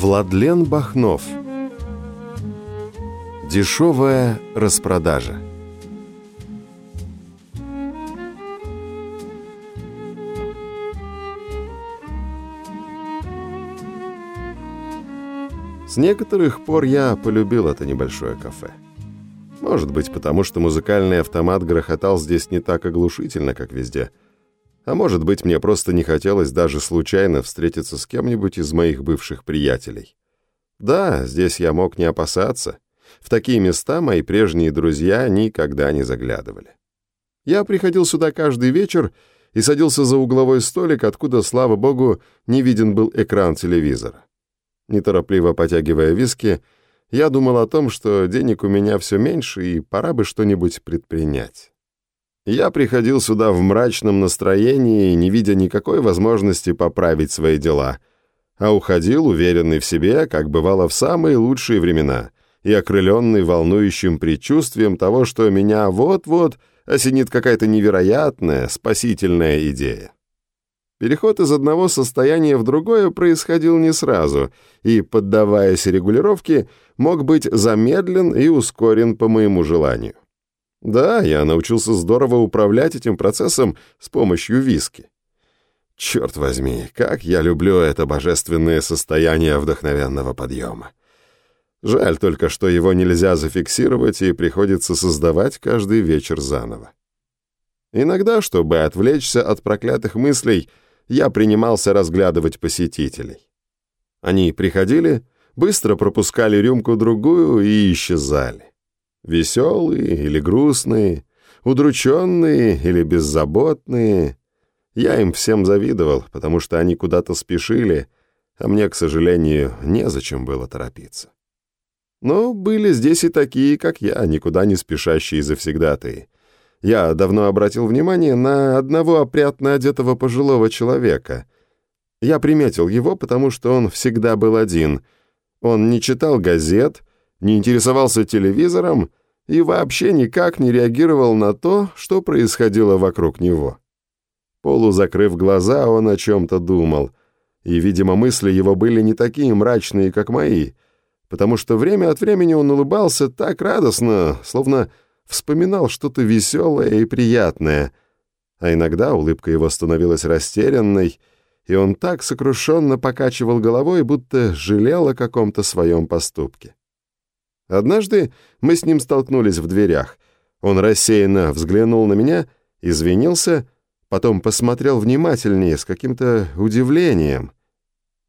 Владлен Бахнов. Дешевая распродажа. С некоторых пор я полюбил это небольшое кафе. Может быть, потому что музыкальный автомат грохотал здесь не так оглушительно, как везде – а может быть, мне просто не хотелось даже случайно встретиться с кем-нибудь из моих бывших приятелей. Да, здесь я мог не опасаться. В такие места мои прежние друзья никогда не заглядывали. Я приходил сюда каждый вечер и садился за угловой столик, откуда, слава богу, не виден был экран телевизора. Неторопливо потягивая виски, я думал о том, что денег у меня все меньше, и пора бы что-нибудь предпринять. Я приходил сюда в мрачном настроении, не видя никакой возможности поправить свои дела, а уходил уверенный в себе, как бывало в самые лучшие времена, и окрыленный волнующим предчувствием того, что меня вот-вот осенит какая-то невероятная, спасительная идея. Переход из одного состояния в другое происходил не сразу, и, поддаваясь регулировке, мог быть замедлен и ускорен по моему желанию. Да, я научился здорово управлять этим процессом с помощью виски. Черт возьми, как я люблю это божественное состояние вдохновенного подъема. Жаль только, что его нельзя зафиксировать и приходится создавать каждый вечер заново. Иногда, чтобы отвлечься от проклятых мыслей, я принимался разглядывать посетителей. Они приходили, быстро пропускали рюмку-другую и исчезали. Веселые или грустные, удрученные или беззаботные. Я им всем завидовал, потому что они куда-то спешили, а мне, к сожалению, незачем было торопиться. Но были здесь и такие, как я, никуда не спешащие завсегдатые. Я давно обратил внимание на одного опрятно одетого пожилого человека. Я приметил его, потому что он всегда был один. Он не читал газет, не интересовался телевизором и вообще никак не реагировал на то, что происходило вокруг него. Полузакрыв глаза, он о чем-то думал, и, видимо, мысли его были не такие мрачные, как мои, потому что время от времени он улыбался так радостно, словно вспоминал что-то веселое и приятное, а иногда улыбка его становилась растерянной, и он так сокрушенно покачивал головой, будто жалел о каком-то своем поступке. Однажды мы с ним столкнулись в дверях. Он рассеянно взглянул на меня, извинился, потом посмотрел внимательнее, с каким-то удивлением.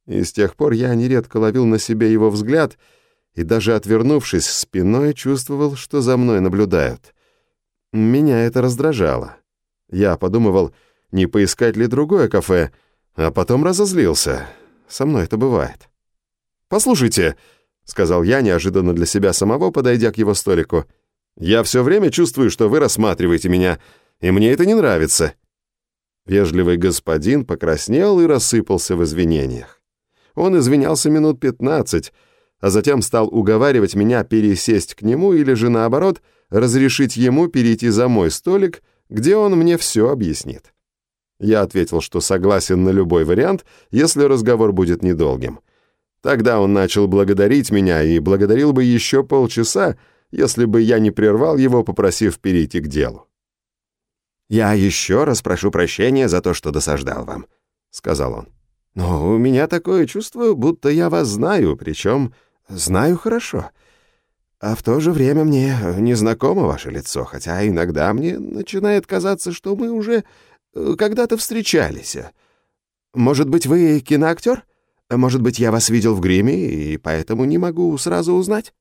И с тех пор я нередко ловил на себе его взгляд и даже отвернувшись спиной, чувствовал, что за мной наблюдают. Меня это раздражало. Я подумывал, не поискать ли другое кафе, а потом разозлился. Со мной это бывает. «Послушайте», сказал я, неожиданно для себя самого, подойдя к его столику. «Я все время чувствую, что вы рассматриваете меня, и мне это не нравится». Вежливый господин покраснел и рассыпался в извинениях. Он извинялся минут пятнадцать, а затем стал уговаривать меня пересесть к нему или же, наоборот, разрешить ему перейти за мой столик, где он мне все объяснит. Я ответил, что согласен на любой вариант, если разговор будет недолгим. Тогда он начал благодарить меня и благодарил бы еще полчаса, если бы я не прервал его, попросив перейти к делу. «Я еще раз прошу прощения за то, что досаждал вам», — сказал он. «Но у меня такое чувство, будто я вас знаю, причем знаю хорошо. А в то же время мне незнакомо ваше лицо, хотя иногда мне начинает казаться, что мы уже э, когда-то встречались. Может быть, вы киноактер?» Может быть, я вас видел в гриме, и поэтому не могу сразу узнать?»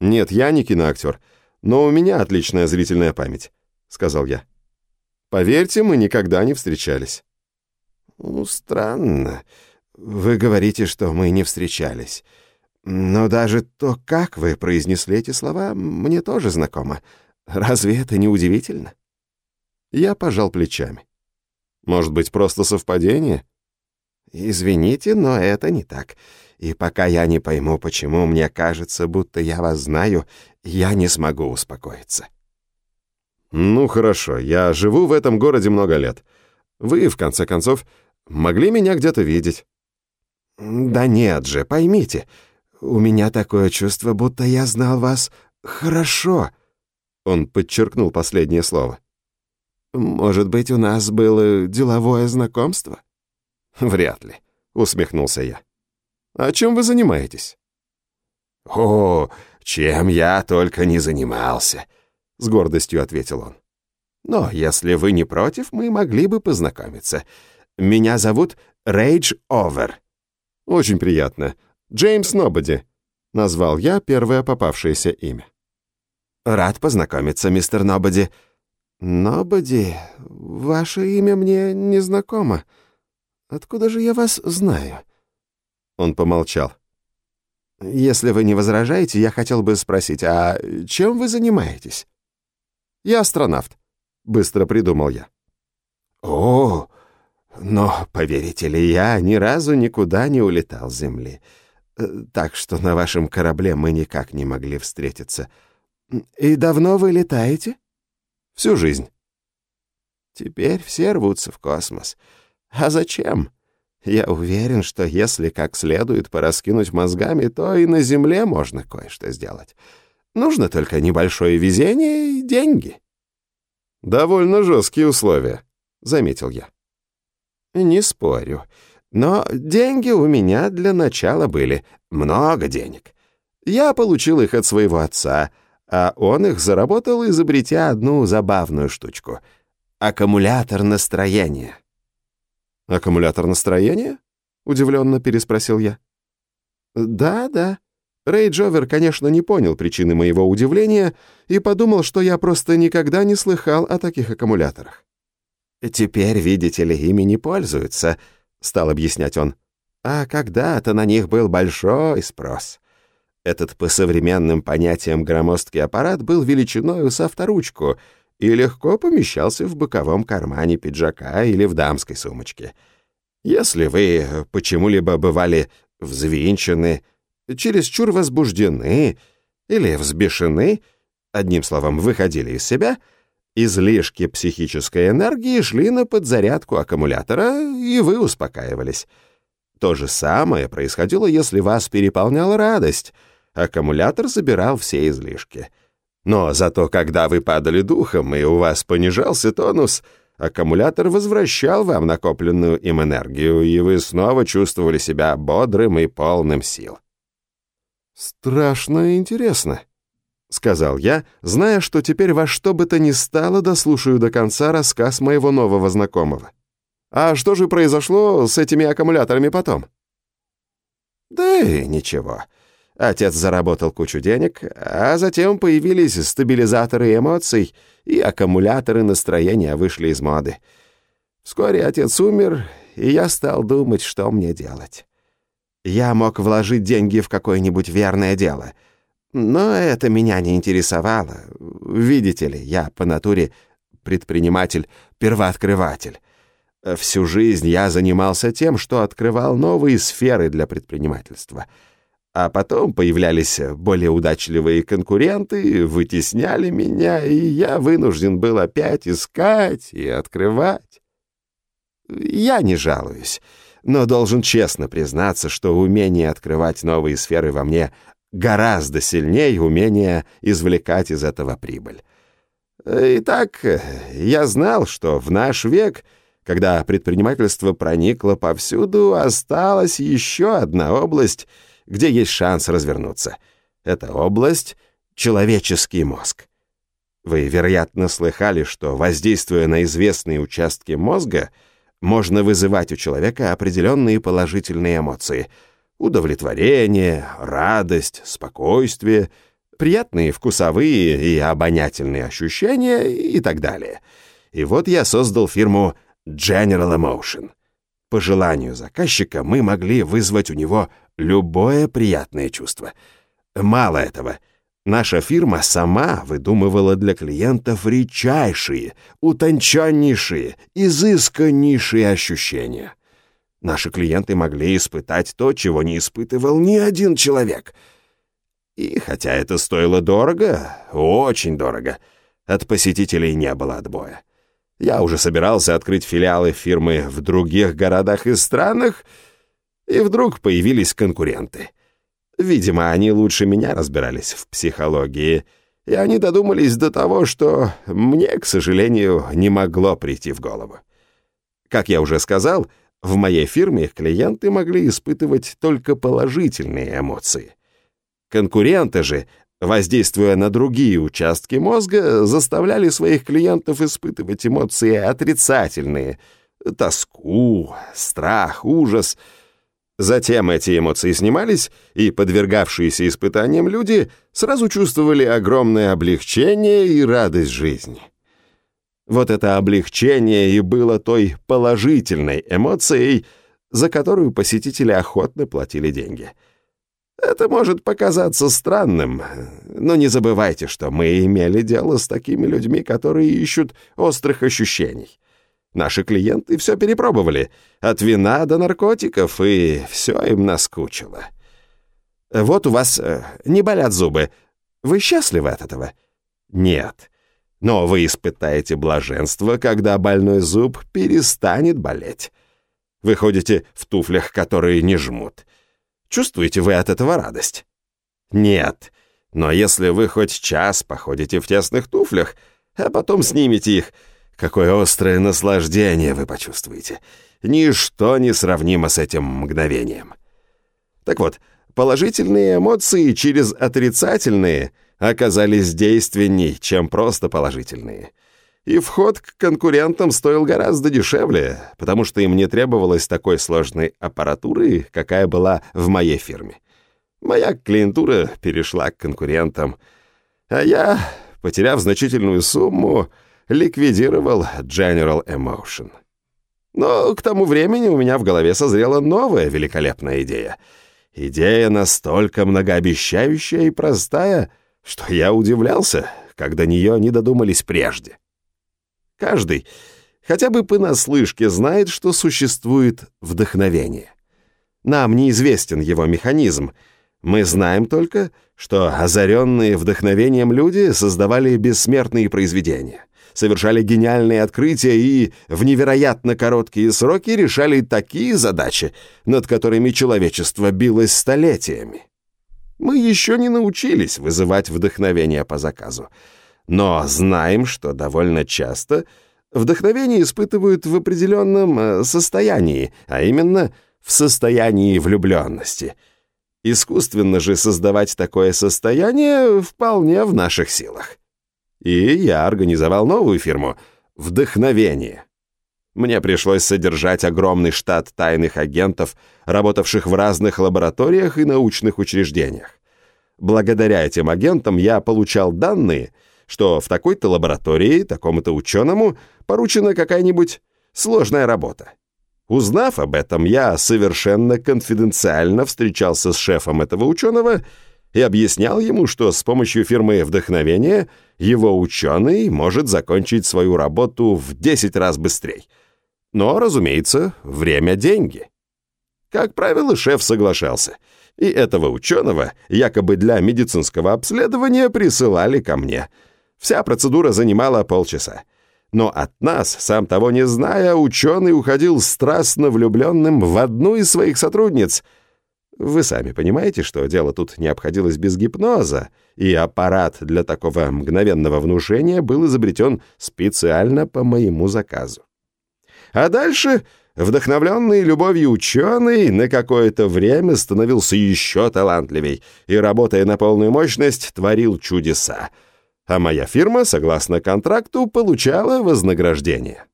«Нет, я не киноактер, но у меня отличная зрительная память», — сказал я. «Поверьте, мы никогда не встречались». «Ну, странно. Вы говорите, что мы не встречались. Но даже то, как вы произнесли эти слова, мне тоже знакомо. Разве это не удивительно?» Я пожал плечами. «Может быть, просто совпадение?» «Извините, но это не так. И пока я не пойму, почему мне кажется, будто я вас знаю, я не смогу успокоиться». «Ну хорошо, я живу в этом городе много лет. Вы, в конце концов, могли меня где-то видеть». Да нет же, поймите, у меня такое чувство, будто я знал вас хорошо. Он подчеркнул последнее слово. Может быть, у нас было деловое знакомство? Вряд ли, усмехнулся я. А чем вы занимаетесь? О, чем я только не занимался, с гордостью ответил он. Но если вы не против, мы могли бы познакомиться. Меня зовут Рейдж Овер. Очень приятно. Джеймс Нободи. Назвал я первое попавшееся имя. Рад познакомиться, мистер Нободи. Нободи, ваше имя мне не знакомо. Откуда же я вас знаю? Он помолчал. Если вы не возражаете, я хотел бы спросить, а чем вы занимаетесь? Я астронавт. Быстро придумал я. О, но, поверите ли, я ни разу никуда не улетал с Земли. Э, так что на вашем корабле мы никак не могли встретиться. И давно вы летаете? Всю жизнь. Теперь все рвутся в космос. А зачем? Я уверен, что если как следует пораскинуть мозгами, то и на Земле можно кое-что сделать. Нужно только небольшое везение и деньги. «Довольно жесткие условия», — заметил я. «Не спорю. Но деньги у меня для начала были. Много денег. Я получил их от своего отца, а он их заработал, изобретя одну забавную штучку — аккумулятор настроения». «Аккумулятор настроения?» — удивленно переспросил я. «Да, да». Рэй Джовер, конечно, не понял причины моего удивления и подумал, что я просто никогда не слыхал о таких аккумуляторах. «Теперь, видите ли, ими не пользуются», — стал объяснять он. «А когда-то на них был большой спрос. Этот по современным понятиям громоздкий аппарат был величиной с авторучку и легко помещался в боковом кармане пиджака или в дамской сумочке. Если вы почему-либо бывали взвинчены, чересчур возбуждены или взбешены, одним словом, выходили из себя — Излишки психической энергии шли на подзарядку аккумулятора, и вы успокаивались. То же самое происходило, если вас переполняла радость. Аккумулятор забирал все излишки. Но зато, когда вы падали духом, и у вас понижался тонус, аккумулятор возвращал вам накопленную им энергию, и вы снова чувствовали себя бодрым и полным сил. «Страшно интересно», — сказал я, зная, что теперь во что бы то ни стало дослушаю до конца рассказ моего нового знакомого. «А что же произошло с этими аккумуляторами потом?» «Да и ничего. Отец заработал кучу денег, а затем появились стабилизаторы эмоций, и аккумуляторы настроения вышли из моды. Вскоре отец умер, и я стал думать, что мне делать. Я мог вложить деньги в какое-нибудь верное дело — но это меня не интересовало. Видите ли, я по натуре предприниматель, первооткрыватель. Всю жизнь я занимался тем, что открывал новые сферы для предпринимательства. А потом появлялись более удачливые конкуренты, вытесняли меня, и я вынужден был опять искать и открывать. Я не жалуюсь, но должен честно признаться, что умение открывать новые сферы во мне гораздо сильнее умения извлекать из этого прибыль. Итак, я знал, что в наш век, когда предпринимательство проникло повсюду, осталась еще одна область, где есть шанс развернуться. Это область — человеческий мозг. Вы, вероятно, слыхали, что, воздействуя на известные участки мозга, можно вызывать у человека определенные положительные эмоции — удовлетворение, радость, спокойствие, приятные вкусовые и обонятельные ощущения и так далее. И вот я создал фирму General Emotion. По желанию заказчика мы могли вызвать у него любое приятное чувство. Мало этого, наша фирма сама выдумывала для клиентов редчайшие, утонченнейшие, изысканнейшие ощущения — Наши клиенты могли испытать то, чего не испытывал ни один человек. И хотя это стоило дорого, очень дорого, от посетителей не было отбоя. Я уже собирался открыть филиалы фирмы в других городах и странах, И вдруг появились конкуренты. Видимо, они лучше меня разбирались в психологии, и они додумались до того, что мне, к сожалению, не могло прийти в голову. Как я уже сказал, в моей фирме клиенты могли испытывать только положительные эмоции. Конкуренты же, воздействуя на другие участки мозга, заставляли своих клиентов испытывать эмоции отрицательные — тоску, страх, ужас — Затем эти эмоции снимались, и подвергавшиеся испытаниям люди сразу чувствовали огромное облегчение и радость жизни. Вот это облегчение и было той положительной эмоцией, за которую посетители охотно платили деньги. Это может показаться странным, но не забывайте, что мы имели дело с такими людьми, которые ищут острых ощущений. Наши клиенты все перепробовали, от вина до наркотиков, и все им наскучило. Вот у вас э, не болят зубы. Вы счастливы от этого? Нет. Но вы испытаете блаженство, когда больной зуб перестанет болеть. Вы ходите в туфлях, которые не жмут. Чувствуете вы от этого радость? Нет. Но если вы хоть час походите в тесных туфлях, а потом снимете их, Какое острое наслаждение вы почувствуете. Ничто не сравнимо с этим мгновением. Так вот, положительные эмоции через отрицательные оказались действенней, чем просто положительные. И вход к конкурентам стоил гораздо дешевле, потому что им не требовалось такой сложной аппаратуры, какая была в моей фирме. Моя клиентура перешла к конкурентам, а я, потеряв значительную сумму, ликвидировал General Emotion. Но к тому времени у меня в голове созрела новая великолепная идея. Идея настолько многообещающая и простая, что я удивлялся, когда нее не додумались прежде. Каждый хотя бы понаслышке знает, что существует вдохновение. Нам неизвестен его механизм. Мы знаем только, что озаренные вдохновением люди создавали бессмертные произведения совершали гениальные открытия и в невероятно короткие сроки решали такие задачи, над которыми человечество билось столетиями. Мы еще не научились вызывать вдохновение по заказу, но знаем, что довольно часто вдохновение испытывают в определенном э, состоянии, а именно в состоянии влюбленности. Искусственно же создавать такое состояние вполне в наших силах. И я организовал новую фирму «Вдохновение». Мне пришлось содержать огромный штат тайных агентов, работавших в разных лабораториях и научных учреждениях. Благодаря этим агентам я получал данные, что в такой-то лаборатории, такому-то ученому поручена какая-нибудь сложная работа. Узнав об этом, я совершенно конфиденциально встречался с шефом этого ученого и объяснял ему, что с помощью фирмы «Вдохновение» его ученый может закончить свою работу в 10 раз быстрее. Но, разумеется, время – деньги. Как правило, шеф соглашался, и этого ученого якобы для медицинского обследования присылали ко мне. Вся процедура занимала полчаса. Но от нас, сам того не зная, ученый уходил страстно влюбленным в одну из своих сотрудниц – вы сами понимаете, что дело тут не обходилось без гипноза, и аппарат для такого мгновенного внушения был изобретен специально по моему заказу. А дальше, вдохновленный любовью ученый, на какое-то время становился еще талантливей и, работая на полную мощность, творил чудеса. А моя фирма, согласно контракту, получала вознаграждение.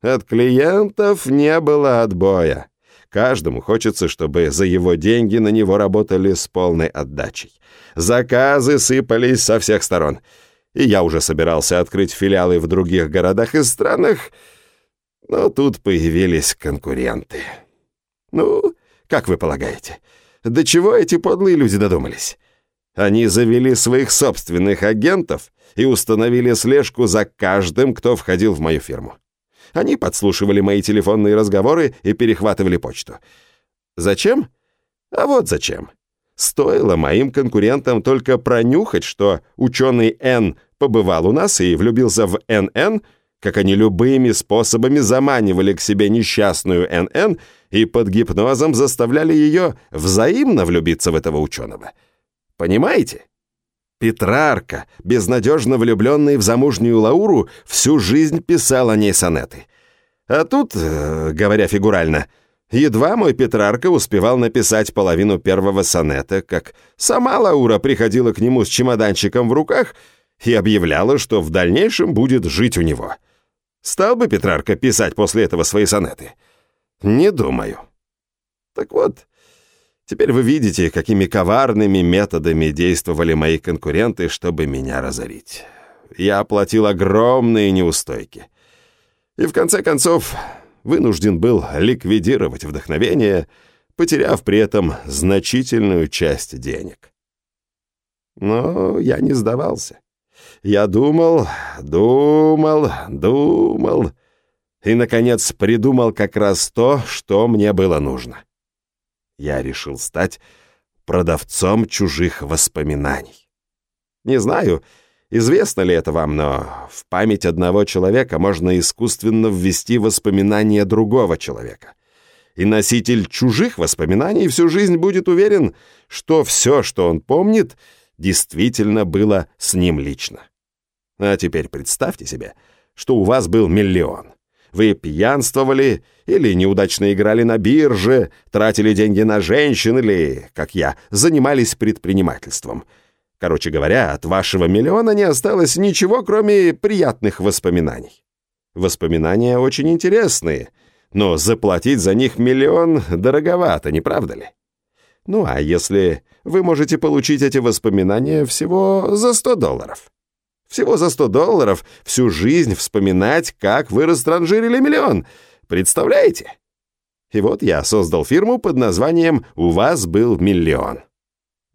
От клиентов не было отбоя. Каждому хочется, чтобы за его деньги на него работали с полной отдачей. Заказы сыпались со всех сторон. И я уже собирался открыть филиалы в других городах и странах, но тут появились конкуренты. Ну, как вы полагаете, до чего эти подлые люди додумались? Они завели своих собственных агентов и установили слежку за каждым, кто входил в мою фирму. Они подслушивали мои телефонные разговоры и перехватывали почту. Зачем? А вот зачем. Стоило моим конкурентам только пронюхать, что ученый Н побывал у нас и влюбился в НН, как они любыми способами заманивали к себе несчастную НН и под гипнозом заставляли ее взаимно влюбиться в этого ученого. Понимаете? Петрарка, безнадежно влюбленный в замужнюю Лауру, всю жизнь писал о ней сонеты. А тут, э, говоря фигурально, едва мой Петрарка успевал написать половину первого сонета, как сама Лаура приходила к нему с чемоданчиком в руках и объявляла, что в дальнейшем будет жить у него. Стал бы Петрарка писать после этого свои сонеты? Не думаю. Так вот, теперь вы видите, какими коварными методами действовали мои конкуренты, чтобы меня разорить. Я оплатил огромные неустойки. И в конце концов вынужден был ликвидировать вдохновение, потеряв при этом значительную часть денег. Но я не сдавался. Я думал, думал, думал и, наконец, придумал как раз то, что мне было нужно. Я решил стать продавцом чужих воспоминаний. Не знаю, известно ли это вам, но в память одного человека можно искусственно ввести воспоминания другого человека. И носитель чужих воспоминаний всю жизнь будет уверен, что все, что он помнит — действительно было с ним лично. А теперь представьте себе, что у вас был миллион. Вы пьянствовали или неудачно играли на бирже, тратили деньги на женщин или, как я, занимались предпринимательством. Короче говоря, от вашего миллиона не осталось ничего, кроме приятных воспоминаний. Воспоминания очень интересные, но заплатить за них миллион дороговато, не правда ли? Ну а если вы можете получить эти воспоминания всего за 100 долларов? Всего за 100 долларов всю жизнь вспоминать, как вы растранжирили миллион. Представляете? И вот я создал фирму под названием «У вас был миллион».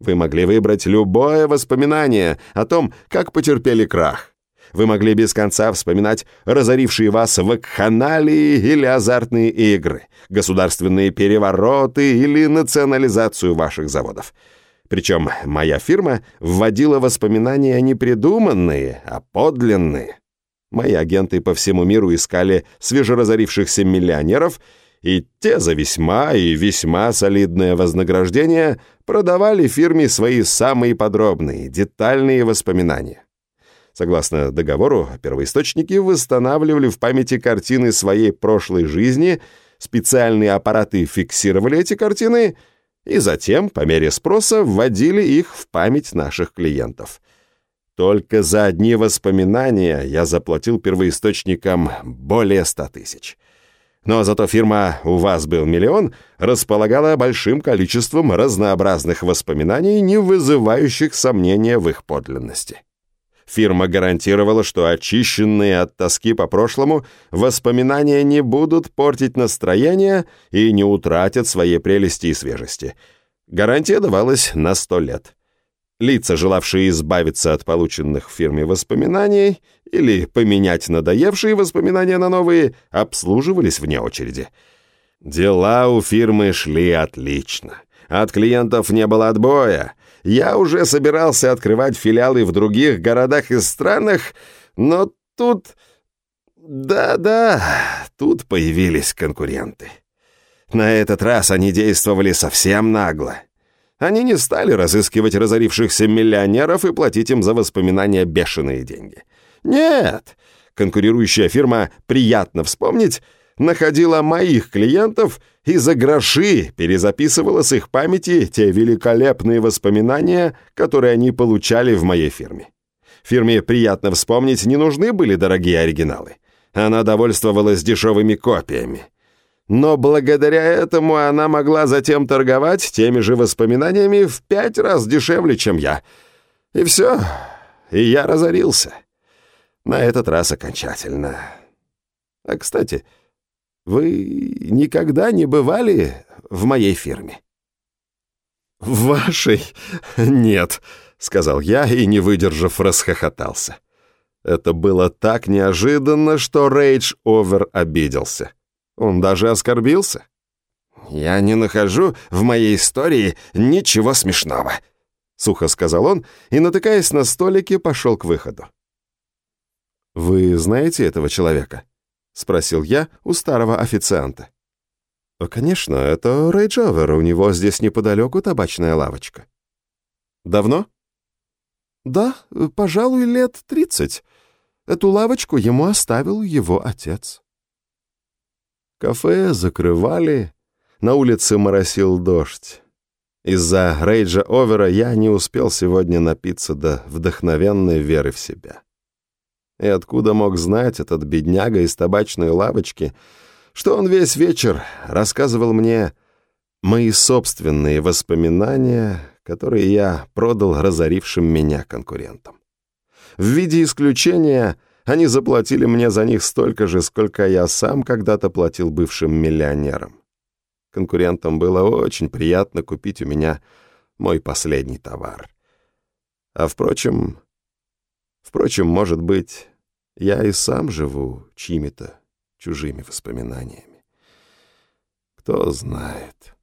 Вы могли выбрать любое воспоминание о том, как потерпели крах. Вы могли без конца вспоминать разорившие вас вакханалии или азартные игры, государственные перевороты или национализацию ваших заводов. Причем моя фирма вводила воспоминания не придуманные, а подлинные. Мои агенты по всему миру искали свежеразорившихся миллионеров, и те за весьма и весьма солидное вознаграждение продавали фирме свои самые подробные, детальные воспоминания. Согласно договору, первоисточники восстанавливали в памяти картины своей прошлой жизни, специальные аппараты фиксировали эти картины и затем, по мере спроса, вводили их в память наших клиентов. Только за одни воспоминания я заплатил первоисточникам более ста тысяч. Но зато фирма «У вас был миллион» располагала большим количеством разнообразных воспоминаний, не вызывающих сомнения в их подлинности. Фирма гарантировала, что очищенные от тоски по прошлому воспоминания не будут портить настроение и не утратят своей прелести и свежести. Гарантия давалась на сто лет. Лица, желавшие избавиться от полученных в фирме воспоминаний или поменять надоевшие воспоминания на новые, обслуживались вне очереди. Дела у фирмы шли отлично. От клиентов не было отбоя, я уже собирался открывать филиалы в других городах и странах, но тут... Да-да, тут появились конкуренты. На этот раз они действовали совсем нагло. Они не стали разыскивать разорившихся миллионеров и платить им за воспоминания бешеные деньги. Нет, конкурирующая фирма «Приятно вспомнить» находила моих клиентов и за гроши перезаписывала с их памяти те великолепные воспоминания, которые они получали в моей фирме. Фирме приятно вспомнить, не нужны были дорогие оригиналы. Она довольствовалась дешевыми копиями. Но благодаря этому она могла затем торговать теми же воспоминаниями в пять раз дешевле, чем я. И все. И я разорился. На этот раз окончательно. А, кстати, вы никогда не бывали в моей фирме?» «В вашей? Нет», — сказал я и, не выдержав, расхохотался. Это было так неожиданно, что Рейдж Овер обиделся. Он даже оскорбился. «Я не нахожу в моей истории ничего смешного», — сухо сказал он и, натыкаясь на столике, пошел к выходу. «Вы знаете этого человека?» — спросил я у старого официанта. «Конечно, это Рэй Джовер, у него здесь неподалеку табачная лавочка». «Давно?» «Да, пожалуй, лет тридцать. Эту лавочку ему оставил его отец». Кафе закрывали, на улице моросил дождь. Из-за рейджа Овера я не успел сегодня напиться до вдохновенной веры в себя. И откуда мог знать этот бедняга из табачной лавочки, что он весь вечер рассказывал мне мои собственные воспоминания, которые я продал разорившим меня конкурентам. В виде исключения они заплатили мне за них столько же, сколько я сам когда-то платил бывшим миллионерам. Конкурентам было очень приятно купить у меня мой последний товар. А впрочем, впрочем, может быть, я и сам живу чьими-то чужими воспоминаниями. Кто знает.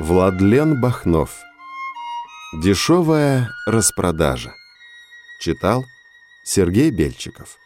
Владлен Бахнов Дешевая распродажа Читал Сергей Бельчиков.